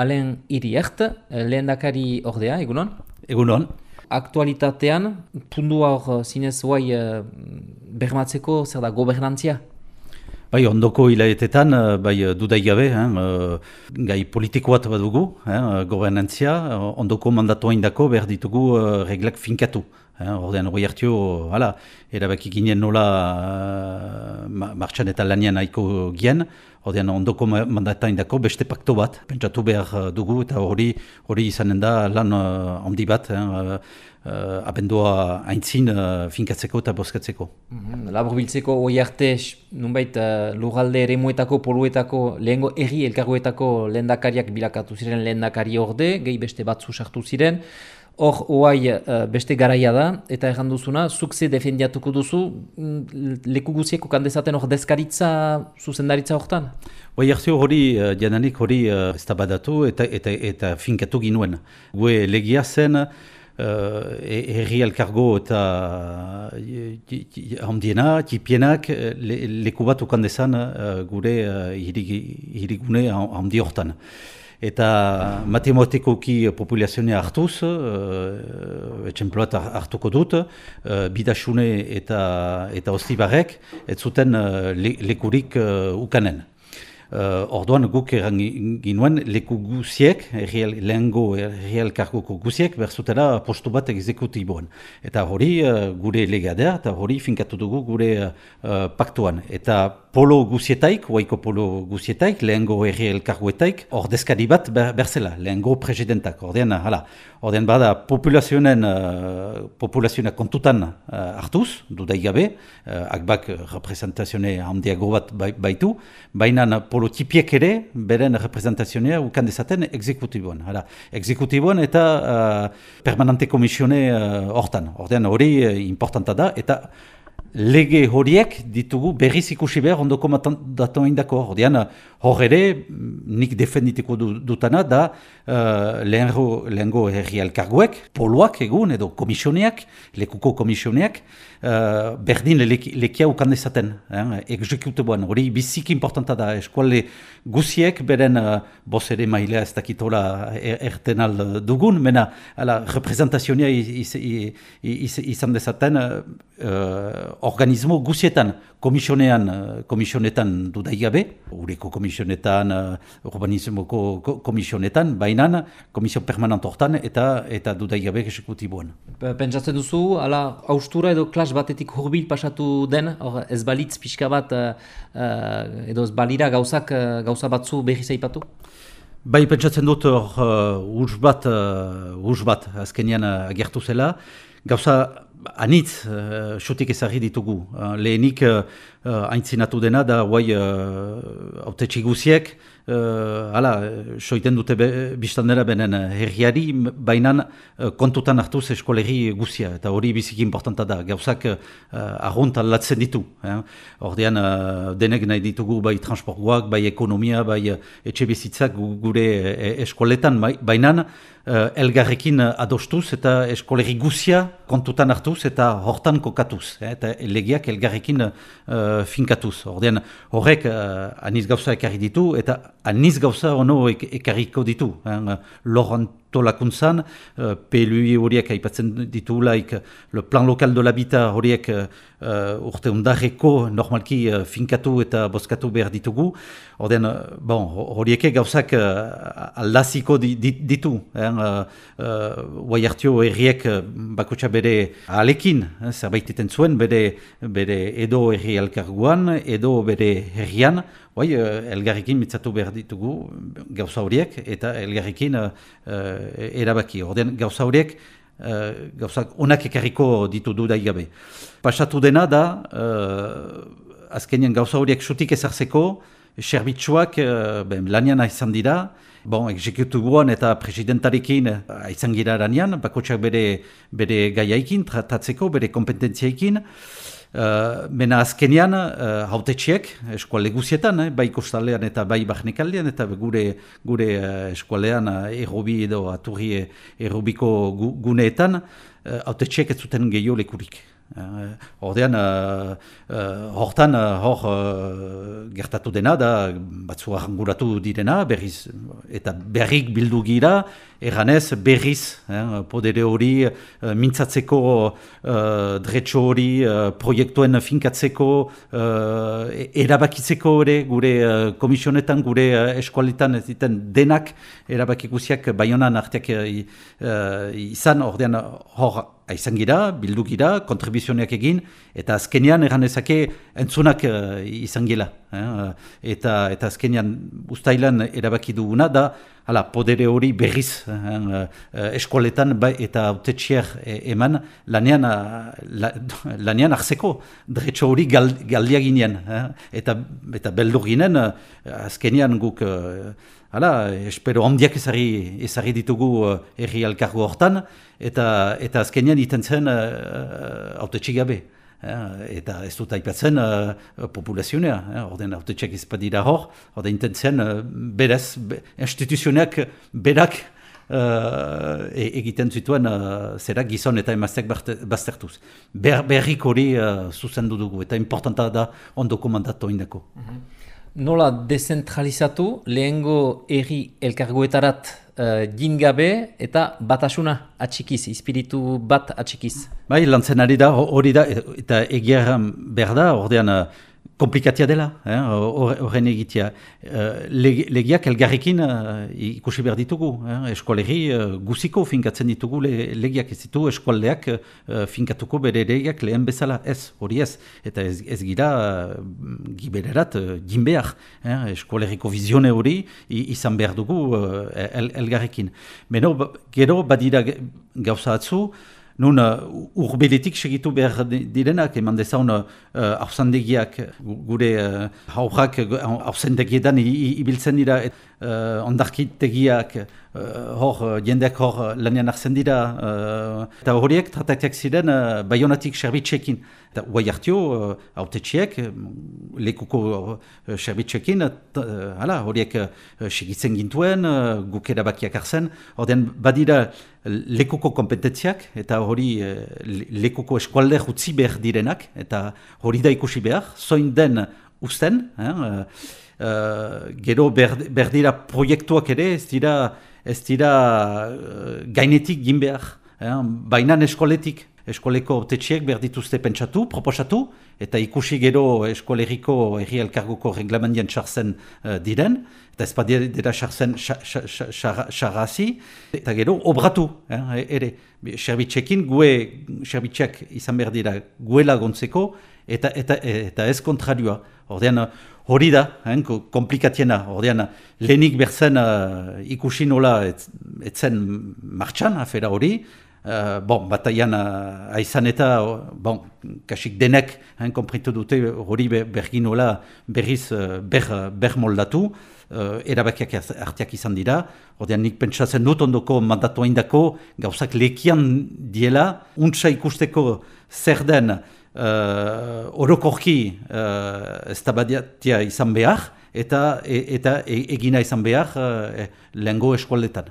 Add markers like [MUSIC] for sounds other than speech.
Alen Iriert, lehen dakari ordea, egunon? Egunon. Aktualitatean, pundua hor zinez guai bermatzeko zer da gobernantzia? Bai, ondoko hilaetetan, bai, dudai gabe, eh, gai politiko bat badugu, eh, gobernantzia, ondoko mandatoa indako behar ditugu uh, reglak finkatu. Eh, ordean, hori hartio, hala, erabaki ginen nola uh, martxan eta lanian haiko gien, ordean, ondoko mandatoa indako beste pakto bat, pentsatu behar dugu, eta hori hori izanen da lan uh, handi bat, eh, uh, abendua haintzin uh, finkatzeko eta bozkatzeko. Mm -hmm. Labur biltzeko hori arte, nunbait, uh, lugalde ere muetako, poluetako, lehengo erri elkargoetako lehendakariak bilakatu ziren lehendakari orde, gehi beste batzu sartu ziren, Hor, oai uh, beste garaia da, eta erran duzuna, zuk ze defendiatuko duzu, mm, leku guzieko kandezaten hor dezkaritza, zuzendaritza horretan? Oai hartzio hori, uh, jadanik hori uh, ez eta, eta, eta finkatu ginuen. Gue legia zen, uh, erri elkargo eta handiena, tipienak, le, leku bat ukan dezan uh, gure uh, hirigune handi hortan. Eta matematikoki populazioa hartuz, uh, etxemploat hartuko dut, uh, bidasune eta, eta ostibarek, ez zuten uh, lekurik uh, ukanen. Uh, orduan guk eran ginuen leku guziek, lehengo erreal kargoko guziek, berzutera postu bat exekutiboan. Eta hori uh, gure legadea, eta hori finkatu dugu gure uh, paktuan. Eta polo guzietaik, oaiko polo guzietaik, lehengo erri elkarguetaik, ordezkari bat ber, berzela, lehengo presidentak, ordean, hala, ordean bada populazionen, uh, populazioa kontutan uh, hartuz, dudaigabe, uh, akbak representazione handiago bat bai, baitu, baina polo tipiek ere, beren representazionea ukan dezaten exekutiboan, hala, exekutiboan eta uh, permanente komisione hortan, uh, ordean hori uh, importanta da, eta lege horiek ditugu berriz ikusi behar ondoko datoa indako. Hordian, hor ere, nik defenditiko dutana da uh, lehengo herri alkarguek, poloak egun edo komisioneak, lekuko komisioneak, uh, berdin lekia ukan dezaten, eh, exekutiboan. Hori bizik importanta da, eskuale guziek, beren uh, bos ere mailea ez dakitola er, erten aldugun, dugun, mena ala, representazioa izan dezaten uh, organismo guzietan, komisionean, uh, komisionetan dudaigabe, ureko komisionetan, uh, urbanismoko komisionetan, bainan, komisio permanent hortan eta eta dudaigabe exekutiboan. Pentsatzen duzu, ala, austura edo klas batetik hurbil pasatu den, or, ez balitz pixka bat, uh, edo ez balira gauzak, uh, gauza batzu behi zaipatu? Bai, pentsatzen dut hor uh, bat, uh, bat azkenian uh, agertu zela. Gauza anitz, uh, xotik ezagri ditugu. Uh, lehenik uh, haintzinatu dena da, guai, uh, haute txiguziek, uh, ala, soiten dute be, biztandera benen herriari, bainan uh, kontutan hartuz eskoleri guzia, eta hori biziki importanta da, gauzak uh, argunt alatzen ditu. Eh? Ordean, uh, denek nahi ditugu bai transportuak, bai ekonomia, bai etxe bizitzak gure eskoletan, bai, bainan, uh, elgarrekin adostuz eta eskoleri guzia kontutan hartuz eta hortan kokatuz. Eh? Eta legiak elgarrekin uh, finkatuz. Ordean, horrek uh, aniz gauza ekarri ditu eta aniz gauza ono ek ekarriko ditu. Eh? Lorant tolakuntzan, uh, PLUI horiek aipatzen ditugulaik, le plan lokal de l'habitat horiek uh, urte undarreko normalki uh, finkatu eta bozkatu behar ditugu. Orden, uh, bon, horiek gauzak uh, aldaziko di, di, ditu. Eh, uh, hartio erriek bakotxa bere alekin, eh, zerbait iten zuen, bere, bere edo erri alkarguan, edo bere herrian, Bai, elgarrikin mitzatu behar ditugu gauza horiek eta elgarrikin uh, erabaki. Orden gauza horiek uh, gauzak onak ekarriko ditu du gabe. Pasatu dena da, uh, azkenien gauza horiek sutik ezartzeko, serbitxuak uh, ben, lanian izan dira, Bon, exekutuguan eta presidentarekin aizan gira aranean, bakotxak bere, bere gaiaikin, tratatzeko, bere kompetentziaikin. Uh, mena azkenean, uh, hautetxiek, eskualde guzietan, eh, bai kostalean eta bai bahnekaldean, eta gure, gure uh, eskualean uh, errobi edo aturri errobiko gu, guneetan, autetxeek ez zuten gehiago lekurik. Uh, ordean, uh, hortan, hor uh, gertatu dena, da batzu arranguratu direna, berriz, eta berrik bildu gira, erranez berriz, eh, podere hori, uh, mintzatzeko uh, dretxo hori, uh, proiektuen finkatzeko, uh, erabakitzeko ere, gure uh, komisionetan, gure uh, eskualetan, ez diten denak, erabakikusiak baionan arteak uh, izan, ordean, hor, izan gira, bildu gira, kontribuzioneak egin, eta azkenean egan ezake entzunak uh, izan gila. Eh? Eta, eta azkenean ustailan erabaki duguna da, hala, podere hori berriz eh, uh, eskoletan bai, eta autetxier eman lanean, la, [LAUGHS] lanean arzeko dretxo hori gal, galdiaginean. Eh? Eta, eta beldur ginen, azkenean guk... Uh, Hala, espero ondiak ezari, ezari ditugu uh, erri alkargo hortan, eta, eta azkenean iten zen uh, uh, gabe. eta ez dut aipatzen uh, populazionea, eh, orden haute txek ezpadira hor, orden iten zen uh, berez, be, instituzioneak berak uh, egiten zituen uh, zerak gizon eta emazteak baztertuz. Ber, berrik hori uh, zuzendu dugu, eta importanta da ondoko mandatu indako. Mm nola dezentralizatu lehengo erri elkargoetarat uh, jingabe eta batasuna atxikiz, espiritu bat atxikiz. Bai, lantzen ari da, hori da, eta egiaran behar da, ordean uh, komplikatia dela, horren eh, egitea. Uh, legiak elgarrekin uh, ikusi behar ditugu, eh, eskualeri uh, guziko finkatzen ditugu le, legiak ez ditu eskualdeak finkatuko bere legiak lehen bezala ez, hori ez. Eta ez, ez gira gibererat uh, jinbeak, eh, eskualeriko vizione hori izan behar dugu el, elgarrekin. Beno, gero badira gauza atzu, Nun, uh, urbeletik segitu behar direnak, eman dezaun hausandegiak, gure uh, haurrak hausandegietan ibiltzen dira, uh, ondarkitegiak, uh, hor, uh, jendeak hor lanian arzen dira, uh, eta horiek tratateak ziren uh, bayonatik serbitxekin. Eta guai hartio, uh, autetxiek, lekuko uh, uh, horiek uh, segitzen gintuen, uh, guk erabakiak arzen, orden badira lekuko kompetentziak eta hori e, lekuko eskualde utzi behar direnak eta hori da ikusi behar, zoin den usten, eh, uh, gero berdira proiektuak ere ez dira, ez dira uh, gainetik gin behar, eh, bainan eskoletik. Eskoleko autetxiek berdituzte pentsatu, proposatu, eta ikusi gero eskoleriko erri elkargoko reglamendian txarzen uh, diren, eta ez badira txarzen txarrazi, eta gero obratu, eh, ere. Serbitxekin, gue, serbitxeak izan behar dira, guela gontzeko, eta, eta, eta ez kontrarioa. Ordean, hori da, hein, komplikatiena. Ordean, lehenik berzen uh, ikusi nola etzen martxan, afera hori, Uh, bon, bataian uh, aizan eta, bon, kasik denek, hein, kompritu dute hori berginola berriz uh, ber, ber moldatu, uh, erabakiak arteak izan dira. Ordean nik pentsatzen dut ondoko mandatu indako, gauzak lekian diela, untsa ikusteko zer den uh, orokorki uh, ez izan behar, eta, e, eta e, egina izan behar uh, lehengo eskualdetan.